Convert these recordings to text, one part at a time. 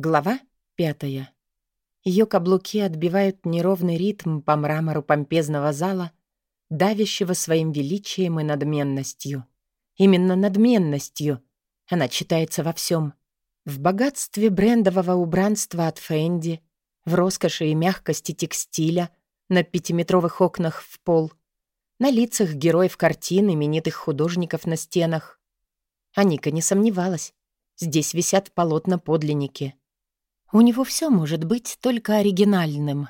Глава пятая. Ее каблуки отбивают неровный ритм по мрамору помпезного зала, давящего своим величием и надменностью. Именно надменностью. Она читается во всем. В богатстве брендового убранства от Фэнди, в роскоши и мягкости текстиля на пятиметровых окнах в пол, на лицах героев картин именитых художников на стенах. Аника не сомневалась. Здесь висят полотна-подлинники. У него все может быть только оригинальным.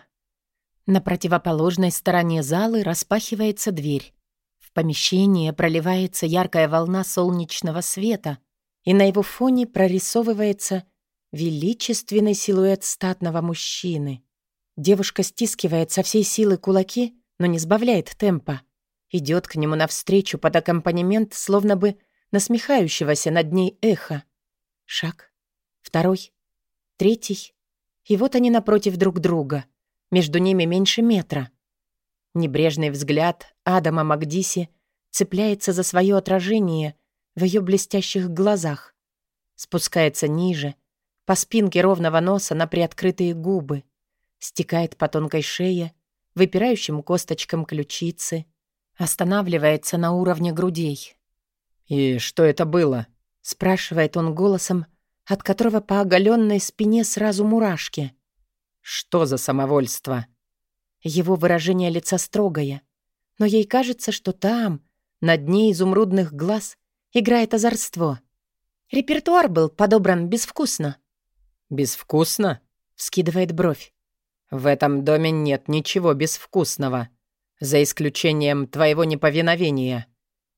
На противоположной стороне залы распахивается дверь. В помещение проливается яркая волна солнечного света, и на его фоне прорисовывается величественный силуэт статного мужчины. Девушка стискивает со всей силы кулаки, но не сбавляет темпа. Идет к нему навстречу под аккомпанемент, словно бы насмехающегося над ней эха. Шаг. Второй. Третий. И вот они напротив друг друга. Между ними меньше метра. Небрежный взгляд Адама Макдиси цепляется за свое отражение в ее блестящих глазах. Спускается ниже, по спинке ровного носа на приоткрытые губы. Стекает по тонкой шее, выпирающим косточкам ключицы. Останавливается на уровне грудей. «И что это было?» спрашивает он голосом, от которого по оголенной спине сразу мурашки. «Что за самовольство?» Его выражение лица строгое, но ей кажется, что там, на дне изумрудных глаз, играет озорство. Репертуар был подобран безвкусно. «Безвкусно?» — вскидывает бровь. «В этом доме нет ничего безвкусного, за исключением твоего неповиновения.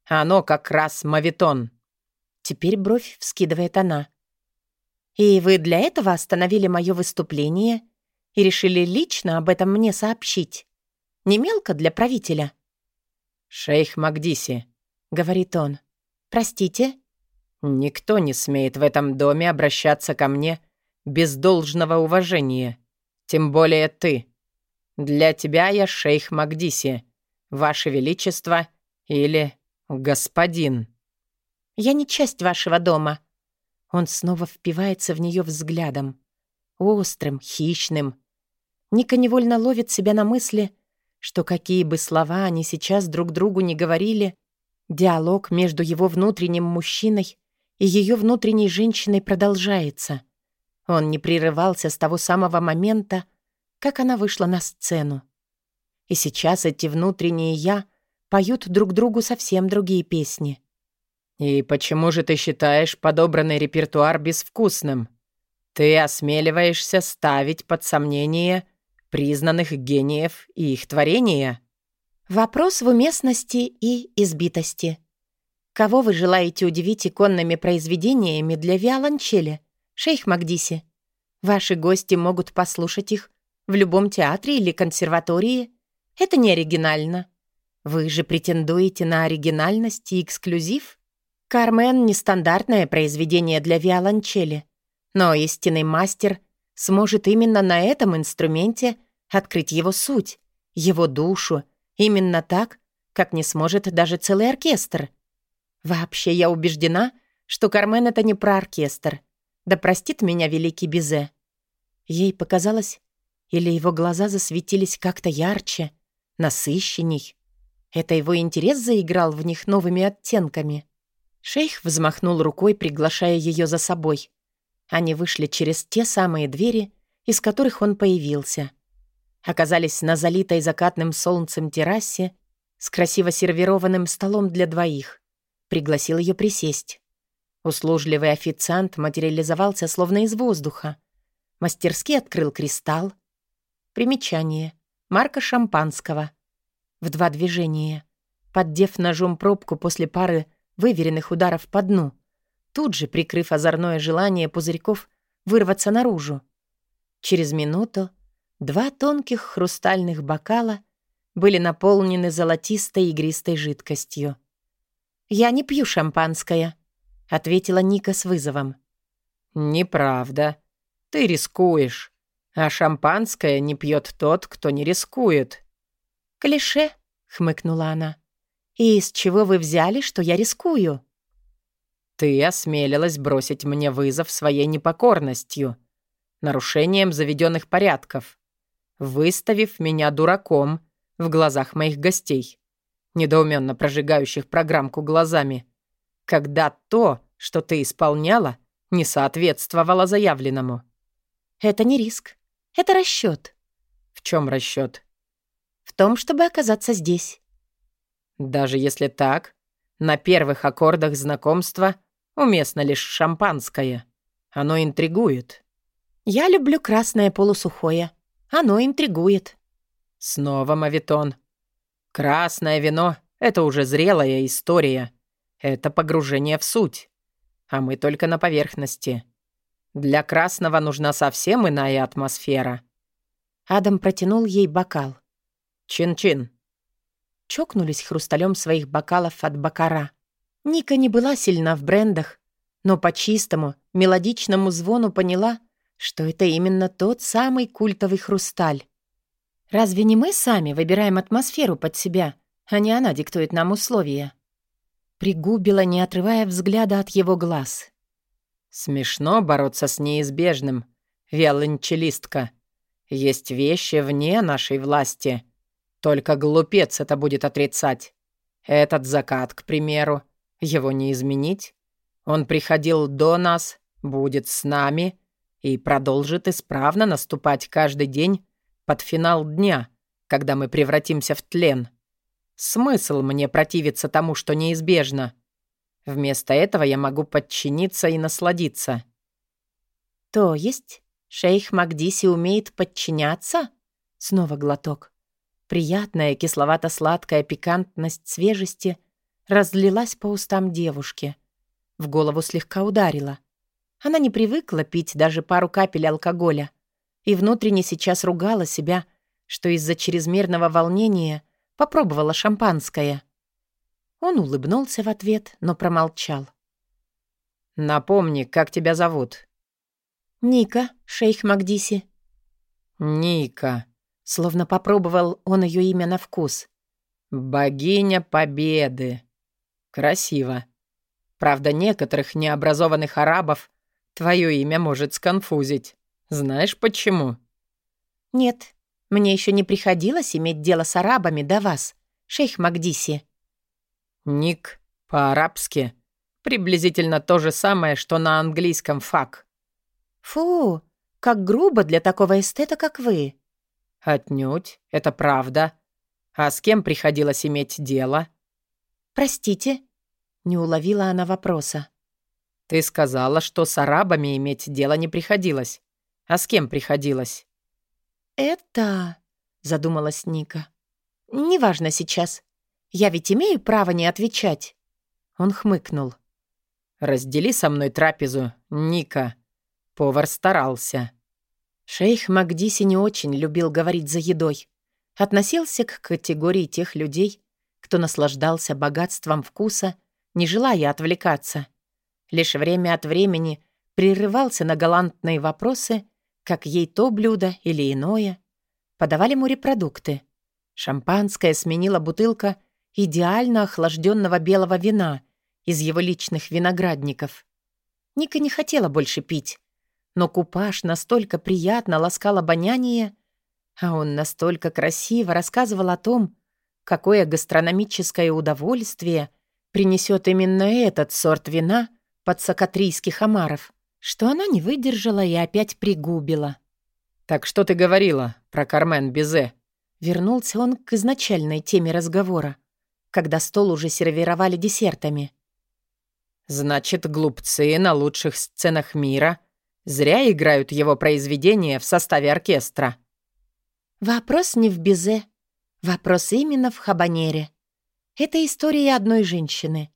Оно как раз мавитон». Теперь бровь вскидывает она. «И вы для этого остановили мое выступление и решили лично об этом мне сообщить? Не мелко для правителя?» «Шейх Магдиси», — говорит он. «Простите?» «Никто не смеет в этом доме обращаться ко мне без должного уважения. Тем более ты. Для тебя я шейх Магдиси, ваше величество или господин». Я не часть вашего дома». Он снова впивается в нее взглядом. Острым, хищным. Ника невольно ловит себя на мысли, что какие бы слова они сейчас друг другу не говорили, диалог между его внутренним мужчиной и ее внутренней женщиной продолжается. Он не прерывался с того самого момента, как она вышла на сцену. И сейчас эти внутренние «я» поют друг другу совсем другие песни. «И почему же ты считаешь подобранный репертуар безвкусным? Ты осмеливаешься ставить под сомнение признанных гениев и их творения?» Вопрос в уместности и избитости. Кого вы желаете удивить иконными произведениями для виолончели, шейх Магдиси? Ваши гости могут послушать их в любом театре или консерватории. Это не оригинально. Вы же претендуете на оригинальность и эксклюзив? «Кармен» — нестандартное произведение для виолончели, но истинный мастер сможет именно на этом инструменте открыть его суть, его душу, именно так, как не сможет даже целый оркестр. Вообще, я убеждена, что «Кармен» — это не про оркестр. Да простит меня великий Бизе. Ей показалось, или его глаза засветились как-то ярче, насыщенней. Это его интерес заиграл в них новыми оттенками. Шейх взмахнул рукой, приглашая ее за собой. Они вышли через те самые двери, из которых он появился. Оказались на залитой закатным солнцем террасе с красиво сервированным столом для двоих. Пригласил ее присесть. Услужливый официант материализовался словно из воздуха. Мастерски открыл кристалл. Примечание. Марка шампанского. В два движения. Поддев ножом пробку после пары выверенных ударов по дну, тут же прикрыв озорное желание пузырьков вырваться наружу. Через минуту два тонких хрустальных бокала были наполнены золотистой игристой жидкостью. «Я не пью шампанское», — ответила Ника с вызовом. «Неправда. Ты рискуешь. А шампанское не пьет тот, кто не рискует». «Клише», — хмыкнула она. «И из чего вы взяли, что я рискую?» «Ты осмелилась бросить мне вызов своей непокорностью. нарушением заведенных порядков, выставив меня дураком в глазах моих гостей, недоуменно прожигающих программку глазами, когда то, что ты исполняла, не соответствовало заявленному. Это не риск. Это расчет. В чем расчет? В том, чтобы оказаться здесь. Даже если так, на первых аккордах знакомства уместно лишь шампанское. Оно интригует. Я люблю красное полусухое. Оно интригует. Снова мавитон. Красное вино — это уже зрелая история. Это погружение в суть. А мы только на поверхности. Для красного нужна совсем иная атмосфера. Адам протянул ей бокал. Чин-чин чокнулись хрусталем своих бокалов от бакара. Ника не была сильна в брендах, но по чистому, мелодичному звону поняла, что это именно тот самый культовый хрусталь. Разве не мы сами выбираем атмосферу под себя, а не она диктует нам условия? Пригубила, не отрывая взгляда от его глаз. Смешно бороться с неизбежным, виолончелистка. Есть вещи вне нашей власти — только глупец это будет отрицать. Этот закат, к примеру, его не изменить. Он приходил до нас, будет с нами и продолжит исправно наступать каждый день под финал дня, когда мы превратимся в тлен. Смысл мне противиться тому, что неизбежно. Вместо этого я могу подчиниться и насладиться. То есть шейх Магдиси умеет подчиняться? Снова глоток. Приятная кисловато-сладкая пикантность свежести разлилась по устам девушки. В голову слегка ударила. Она не привыкла пить даже пару капель алкоголя и внутренне сейчас ругала себя, что из-за чрезмерного волнения попробовала шампанское. Он улыбнулся в ответ, но промолчал. «Напомни, как тебя зовут?» «Ника, шейх Магдиси». «Ника», Словно попробовал он ее имя на вкус. «Богиня Победы». Красиво. Правда, некоторых необразованных арабов твое имя может сконфузить. Знаешь почему? Нет, мне еще не приходилось иметь дело с арабами до вас, шейх Магдиси. Ник по-арабски приблизительно то же самое, что на английском фак. Фу, как грубо для такого эстета, как вы. «Отнюдь, это правда. А с кем приходилось иметь дело?» «Простите?» — не уловила она вопроса. «Ты сказала, что с арабами иметь дело не приходилось. А с кем приходилось?» «Это...» — задумалась Ника. «Неважно сейчас. Я ведь имею право не отвечать». Он хмыкнул. «Раздели со мной трапезу, Ника. Повар старался». Шейх Магдиси не очень любил говорить за едой. Относился к категории тех людей, кто наслаждался богатством вкуса, не желая отвлекаться. Лишь время от времени прерывался на галантные вопросы, как ей то блюдо или иное. Подавали морепродукты. Шампанское сменила бутылка идеально охлажденного белого вина из его личных виноградников. Ника не хотела больше пить, но купаж настолько приятно ласкал обоняние, а он настолько красиво рассказывал о том, какое гастрономическое удовольствие принесет именно этот сорт вина под сакатрийских омаров, что она не выдержала и опять пригубила. «Так что ты говорила про Кармен Бизе?» Вернулся он к изначальной теме разговора, когда стол уже сервировали десертами. «Значит, глупцы на лучших сценах мира — Зря играют его произведения в составе оркестра. Вопрос не в Бизе. Вопрос именно в Хабанере. Это история одной женщины.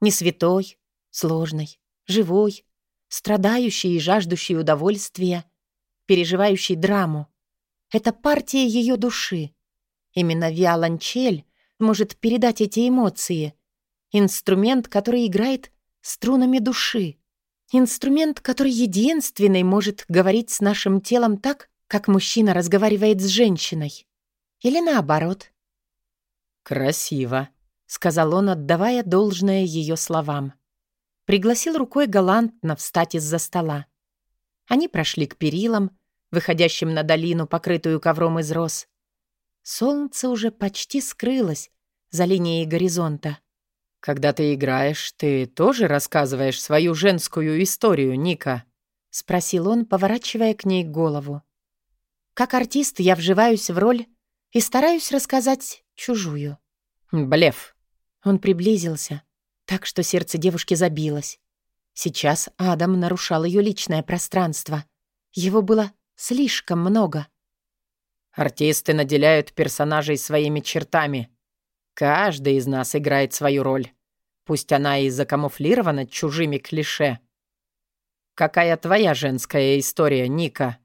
Не святой, сложной, живой, страдающей и жаждущей удовольствия, переживающей драму. Это партия ее души. Именно виолончель может передать эти эмоции. Инструмент, который играет струнами души. Инструмент, который единственный может говорить с нашим телом так, как мужчина разговаривает с женщиной. Или наоборот. «Красиво», — сказал он, отдавая должное ее словам. Пригласил рукой галантно встать из-за стола. Они прошли к перилам, выходящим на долину, покрытую ковром из роз. Солнце уже почти скрылось за линией горизонта. «Когда ты играешь, ты тоже рассказываешь свою женскую историю, Ника?» — спросил он, поворачивая к ней голову. «Как артист я вживаюсь в роль и стараюсь рассказать чужую». «Блеф». Он приблизился, так что сердце девушки забилось. Сейчас Адам нарушал ее личное пространство. Его было слишком много. Артисты наделяют персонажей своими чертами. Каждый из нас играет свою роль. Пусть она и закамуфлирована чужими клише. Какая твоя женская история, Ника?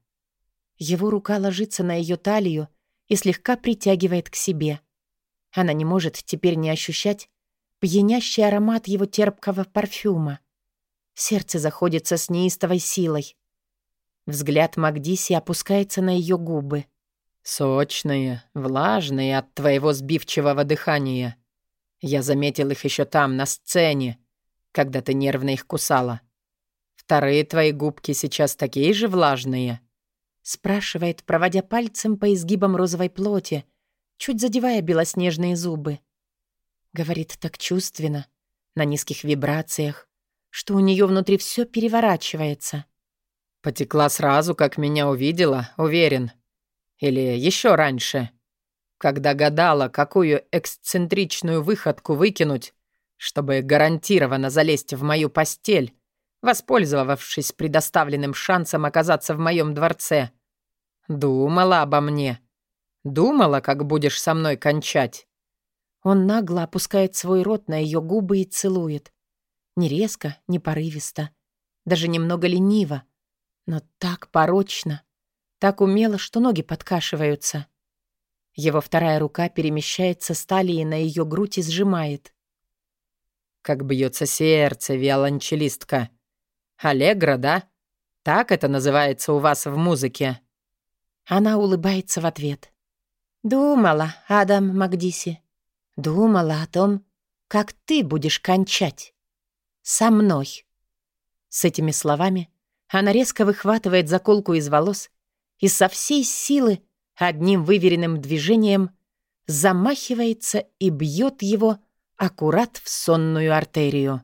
Его рука ложится на ее талию и слегка притягивает к себе. Она не может теперь не ощущать пьянящий аромат его терпкого парфюма. Сердце заходится с неистовой силой. Взгляд Магдиси опускается на ее губы. «Сочные, влажные от твоего сбивчивого дыхания. Я заметил их еще там, на сцене, когда ты нервно их кусала. Вторые твои губки сейчас такие же влажные?» Спрашивает, проводя пальцем по изгибам розовой плоти, чуть задевая белоснежные зубы. Говорит так чувственно, на низких вибрациях, что у нее внутри все переворачивается. Потекла сразу, как меня увидела, уверен. Или еще раньше, когда гадала, какую эксцентричную выходку выкинуть, чтобы гарантированно залезть в мою постель, воспользовавшись предоставленным шансом оказаться в моем дворце. Думала обо мне. Думала, как будешь со мной кончать. Он нагло опускает свой рот на ее губы и целует. Не резко, не порывисто, даже немного лениво, но так порочно, так умело, что ноги подкашиваются. Его вторая рука перемещается с талии на ее грудь и сжимает. «Как бьется сердце, виолончелистка! Аллегро, да? Так это называется у вас в музыке?» Она улыбается в ответ. «Думала, Адам Макдиси. Думала о том, как ты будешь кончать со мной». С этими словами она резко выхватывает заколку из волос и со всей силы одним выверенным движением замахивается и бьет его аккурат в сонную артерию.